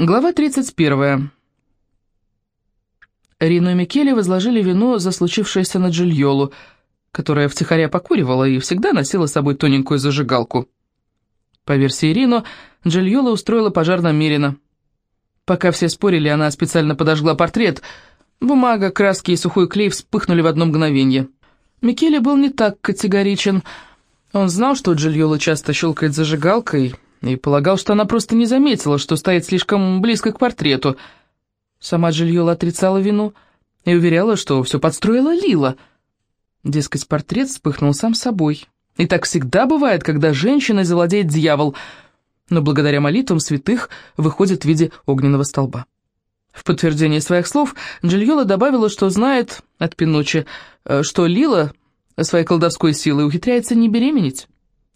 Глава 31. Рину и Микеле возложили вину за случившееся на Джильолу, которая втихаря покуривала и всегда носила с собой тоненькую зажигалку. По версии Рино, Джильола устроила пожар намеренно. Пока все спорили, она специально подожгла портрет. Бумага, краски и сухой клей вспыхнули в одно мгновение. Микеле был не так категоричен. Он знал, что Джильола часто щелкает зажигалкой, и полагал, что она просто не заметила, что стоит слишком близко к портрету. Сама Джильола отрицала вину и уверяла, что все подстроила Лила. Дескать, портрет вспыхнул сам собой. И так всегда бывает, когда женщиной завладеет дьявол, но благодаря молитвам святых выходит в виде огненного столба. В подтверждение своих слов Джильола добавила, что знает от Пинуччи, э, что Лила своей колдовской силой ухитряется не беременеть.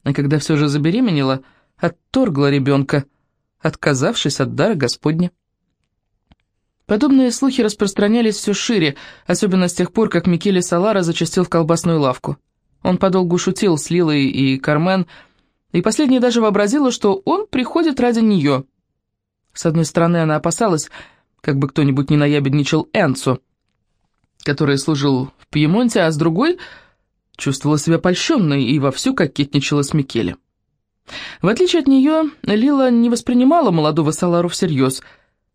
А когда все же забеременела, отторгла ребенка, отказавшись от дара Господня. Подобные слухи распространялись все шире, особенно с тех пор, как Микеле Салара зачастил в колбасную лавку. Он подолгу шутил с Лилой и Кармен, и последняя даже вообразила, что он приходит ради нее. С одной стороны, она опасалась, как бы кто-нибудь не наябедничал Энцу, который служил в Пьемонте, а с другой чувствовала себя польщенной и вовсю кокетничала с Микеле. В отличие от нее, Лила не воспринимала молодого Салару всерьез.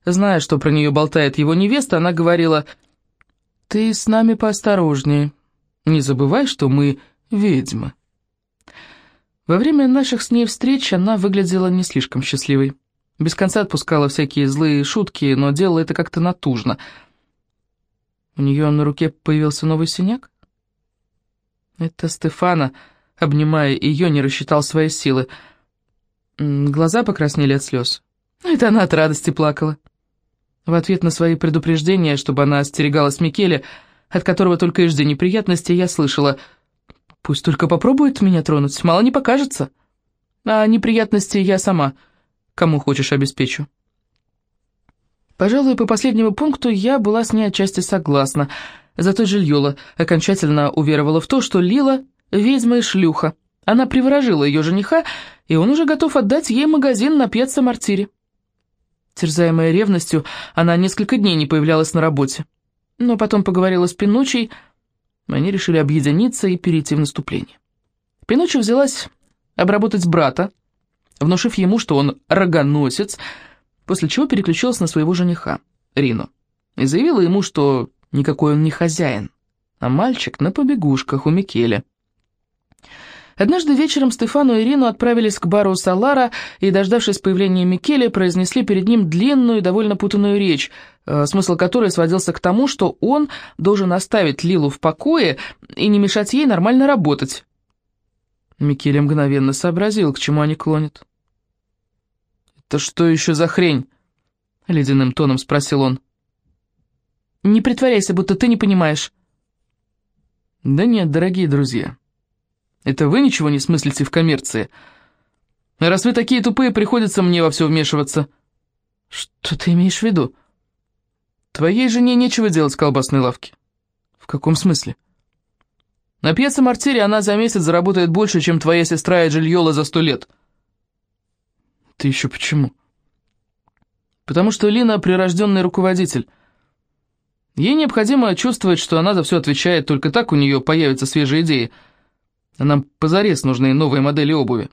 Зная, что про нее болтает его невеста, она говорила, «Ты с нами поосторожнее. Не забывай, что мы ведьмы». Во время наших с ней встреч она выглядела не слишком счастливой. Без конца отпускала всякие злые шутки, но делала это как-то натужно. У нее на руке появился новый синяк? Это Стефана обнимая ее, не рассчитал свои силы. Глаза покраснели от слез. Это она от радости плакала. В ответ на свои предупреждения, чтобы она остерегалась Микеле, от которого только и жди неприятности, я слышала, «Пусть только попробует меня тронуть, мало не покажется. А неприятности я сама, кому хочешь, обеспечу». Пожалуй, по последнему пункту я была с ней отчасти согласна, зато Жильола окончательно уверовала в то, что Лила ведьма и шлюха. Она приворожила ее жениха, и он уже готов отдать ей магазин на пьеце-мартире. Терзаемая ревностью, она несколько дней не появлялась на работе. Но потом поговорила с Пинучей, они решили объединиться и перейти в наступление. Пинуччи взялась обработать брата, внушив ему, что он рогоносец, после чего переключилась на своего жениха, Рину, и заявила ему, что никакой он не хозяин, а мальчик на побегушках у Микеля. Однажды вечером Стефану и Ирину отправились к бару Салара и, дождавшись появления Микеле, произнесли перед ним длинную и довольно путанную речь, э, смысл которой сводился к тому, что он должен оставить Лилу в покое и не мешать ей нормально работать. Микеле мгновенно сообразил, к чему они клонят. «Это что еще за хрень?» — ледяным тоном спросил он. «Не притворяйся, будто ты не понимаешь». «Да нет, дорогие друзья». Это вы ничего не смыслите в коммерции? Раз вы такие тупые, приходится мне во все вмешиваться». «Что ты имеешь в виду?» «Твоей жене нечего делать в колбасной лавке». «В каком смысле?» «На пьеце Мартири она за месяц заработает больше, чем твоя сестра Эджильола за сто лет». «Ты еще почему?» «Потому что Лина прирожденный руководитель». Ей необходимо чувствовать, что она за все отвечает, только так у нее появятся свежие идеи – нам позарез нужны новые модели обуви.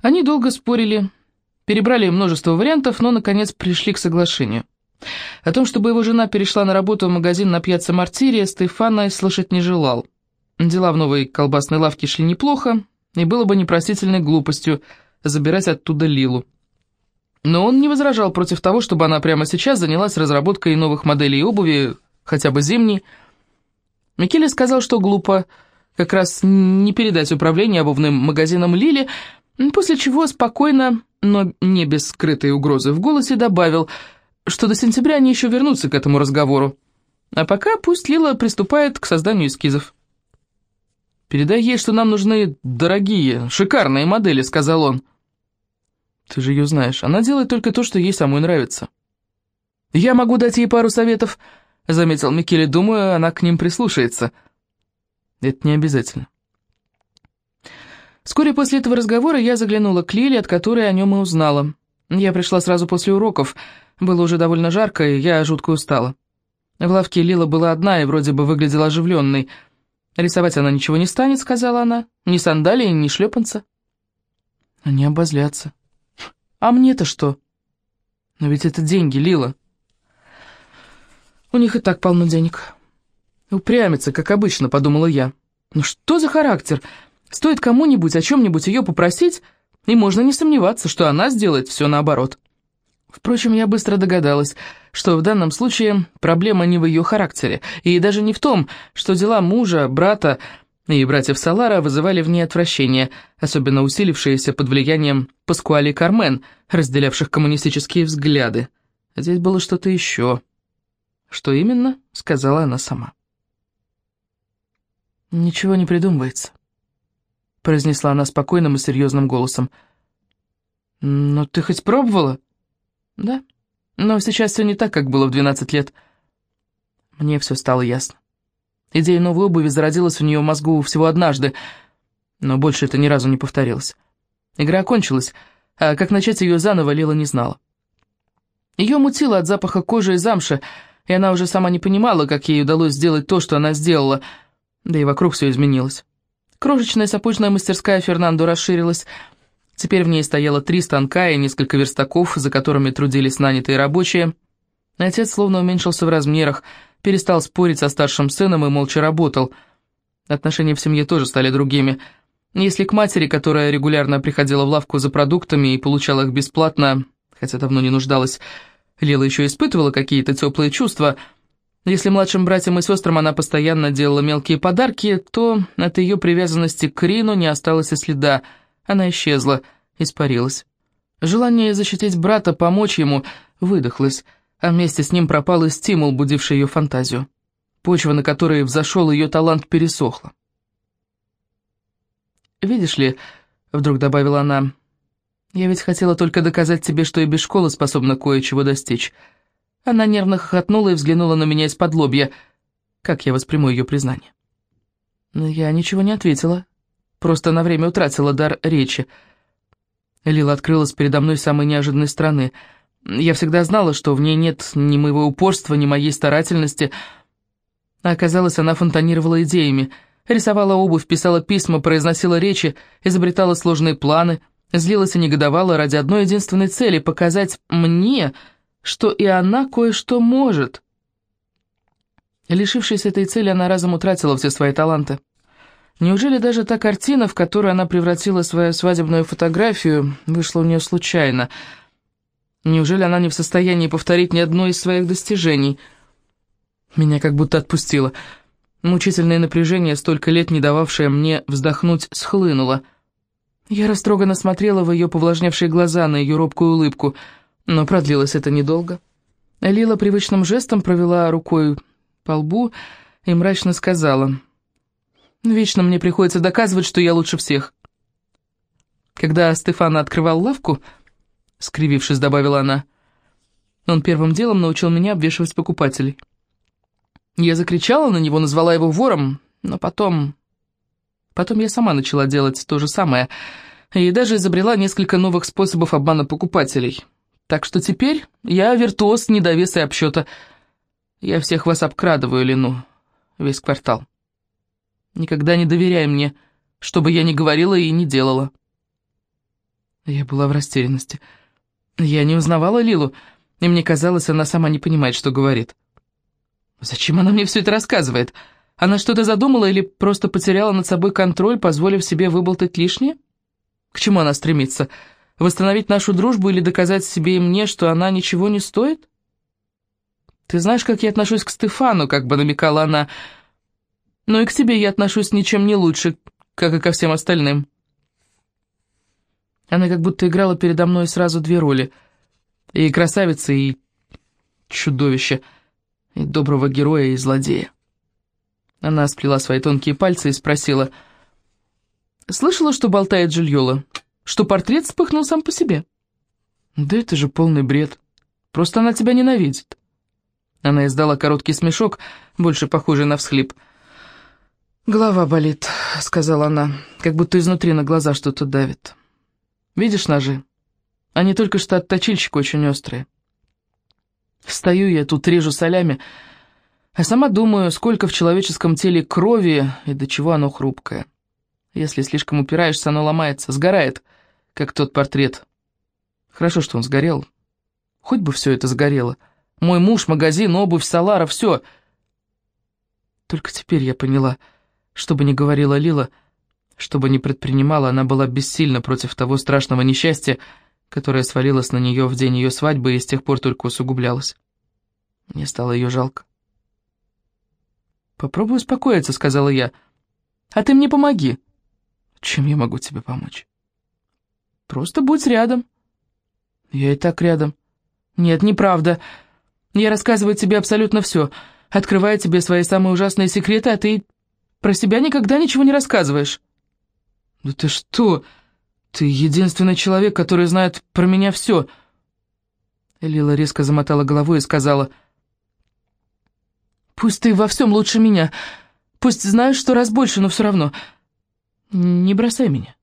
Они долго спорили, перебрали множество вариантов, но, наконец, пришли к соглашению. О том, чтобы его жена перешла на работу в магазин на пьяце Мартирия, Стефана слышать не желал. Дела в новой колбасной лавке шли неплохо, и было бы непростительной глупостью забирать оттуда Лилу. Но он не возражал против того, чтобы она прямо сейчас занялась разработкой новых моделей обуви, хотя бы зимней. Микеле сказал, что глупо, как раз не передать управление обувным магазином Лили, после чего спокойно, но не без скрытой угрозы в голосе добавил, что до сентября они еще вернутся к этому разговору. А пока пусть Лила приступает к созданию эскизов. «Передай ей, что нам нужны дорогие, шикарные модели», — сказал он. «Ты же ее знаешь, она делает только то, что ей самой нравится». «Я могу дать ей пару советов», — заметил Микеле, думаю, она к ним прислушается. Это не обязательно. Вскоре после этого разговора я заглянула к Лиле, от которой о нем и узнала. Я пришла сразу после уроков, было уже довольно жарко, и я жутко устала. В лавке Лила была одна и вроде бы выглядела оживленной. «Рисовать она ничего не станет», — сказала она. «Ни сандалии, ни шлепанца». Они обозлятся. «А мне-то что?» «Но ведь это деньги, Лила». «У них и так полно денег». «Упрямится, как обычно», — подумала я. «Ну что за характер? Стоит кому-нибудь о чем-нибудь ее попросить, и можно не сомневаться, что она сделает все наоборот». Впрочем, я быстро догадалась, что в данном случае проблема не в ее характере, и даже не в том, что дела мужа, брата и братьев Салара вызывали в ней отвращение, особенно усилившееся под влиянием Паскуали и Кармен, разделявших коммунистические взгляды. здесь было что-то еще. Что именно, сказала она сама. «Ничего не придумывается», — произнесла она спокойным и серьезным голосом. «Но ты хоть пробовала?» «Да, но сейчас все не так, как было в 12 лет». Мне все стало ясно. Идея новой обуви зародилась у нее в мозгу всего однажды, но больше это ни разу не повторилось. Игра окончилась, а как начать ее заново Лила не знала. Ее мутило от запаха кожи и замши, и она уже сама не понимала, как ей удалось сделать то, что она сделала — да и вокруг все изменилось. Крошечная сапожная мастерская Фернандо расширилась. Теперь в ней стояло три станка и несколько верстаков, за которыми трудились нанятые рабочие. Отец словно уменьшился в размерах, перестал спорить со старшим сыном и молча работал. Отношения в семье тоже стали другими. Если к матери, которая регулярно приходила в лавку за продуктами и получала их бесплатно, хотя давно не нуждалась, Лила еще испытывала какие-то теплые чувства – если младшим братьям и сестрам она постоянно делала мелкие подарки, то от ее привязанности к Рину не осталось и следа. Она исчезла, испарилась. Желание защитить брата, помочь ему, выдохлось, а вместе с ним пропал и стимул, будивший ее фантазию. Почва, на которой взошел ее талант, пересохла. «Видишь ли», — вдруг добавила она, — «я ведь хотела только доказать тебе, что и без школы способна кое-чего достичь». Она нервно хохотнула и взглянула на меня из-под лобья. Как я восприму ее признание? Я ничего не ответила. Просто на время утратила дар речи. Лила открылась передо мной с самой неожиданной стороны. Я всегда знала, что в ней нет ни моего упорства, ни моей старательности. А оказалось, она фонтанировала идеями. Рисовала обувь, писала письма, произносила речи, изобретала сложные планы, злилась и негодовала ради одной единственной цели — показать мне что и она кое-что может. Лишившись этой цели, она разом утратила все свои таланты. Неужели даже та картина, в которую она превратила свою свадебную фотографию, вышла у нее случайно? Неужели она не в состоянии повторить ни одно из своих достижений? Меня как будто отпустило. Мучительное напряжение, столько лет не дававшее мне вздохнуть, схлынуло. Я растроганно смотрела в ее повлажневшие глаза, на ее робкую улыбку — но продлилось это недолго. Лила привычным жестом провела рукой по лбу и мрачно сказала, «Вечно мне приходится доказывать, что я лучше всех». Когда Стефана открывал лавку, скривившись, добавила она, он первым делом научил меня обвешивать покупателей. Я закричала на него, назвала его вором, но потом... Потом я сама начала делать то же самое, и даже изобрела несколько новых способов обмана покупателей — так что теперь я виртуоз недовеса и обсчета. Я всех вас обкрадываю, Лену, весь квартал. Никогда не доверяй мне, что бы я ни говорила и не делала. Я была в растерянности. Я не узнавала Лилу, и мне казалось, она сама не понимает, что говорит. Зачем она мне все это рассказывает? Она что-то задумала или просто потеряла над собой контроль, позволив себе выболтать лишнее? К чему она стремится? Восстановить нашу дружбу или доказать себе и мне, что она ничего не стоит? Ты знаешь, как я отношусь к Стефану, как бы намекала она. Но и к тебе я отношусь ничем не лучше, как и ко всем остальным. Она как будто играла передо мной сразу две роли. И красавица, и чудовище, и доброго героя, и злодея. Она сплела свои тонкие пальцы и спросила, «Слышала, что болтает Джильола?» Что портрет вспыхнул сам по себе. Да это же полный бред. Просто она тебя ненавидит. Она издала короткий смешок, больше похожий на всхлип. «Голова болит», — сказала она, как будто изнутри на глаза что-то давит. «Видишь ножи? Они только что от точильщика очень острые. Стою я тут, режу солями, а сама думаю, сколько в человеческом теле крови и до чего оно хрупкое. Если слишком упираешься, оно ломается, сгорает, как тот портрет. Хорошо, что он сгорел. Хоть бы все это сгорело. Мой муж, магазин, обувь, салара, все. Только теперь я поняла, что бы ни говорила Лила, что бы ни предпринимала, она была бессильна против того страшного несчастья, которое свалилось на нее в день ее свадьбы и с тех пор только усугублялось. Мне стало ее жалко. «Попробуй успокоиться», — сказала я. «А ты мне помоги». «Чем я могу тебе помочь?» «Просто будь рядом». «Я и так рядом». «Нет, неправда. Я рассказываю тебе абсолютно все, открываю тебе свои самые ужасные секреты, а ты про себя никогда ничего не рассказываешь». «Да ты что? Ты единственный человек, который знает про меня все». Лила резко замотала головой и сказала... Пусть ты во всем лучше меня. Пусть знаешь, что раз больше, но все равно. Не бросай меня.